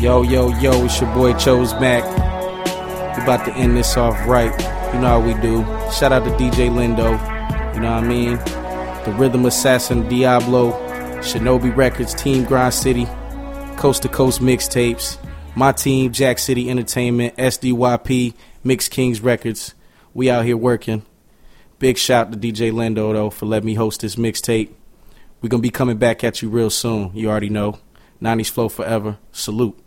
Yo, yo, yo, it's your boy Chose Mac. We about to end this off right. You know how we do. Shout out to DJ Lindo. You know what I mean? The Rhythm Assassin Diablo, Shinobi Recordz, Team Grind City, Coast to Coast Mixtapes, my team, Jack City Entertainment, SDYP, Mix Kings Records. We out here working. Big shout to DJ Lindo though for letting me host this mixtape. We're gonna be coming back at you real soon. You already know. 90s Flow Forever. Salute.